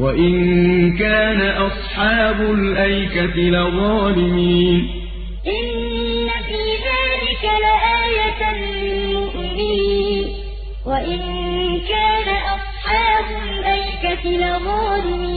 وإن كان أصحاب الأيكة لظالمين. إن في ذلك لآية للمؤمنين. وإن كان أصحاب الأيكة لظالمين.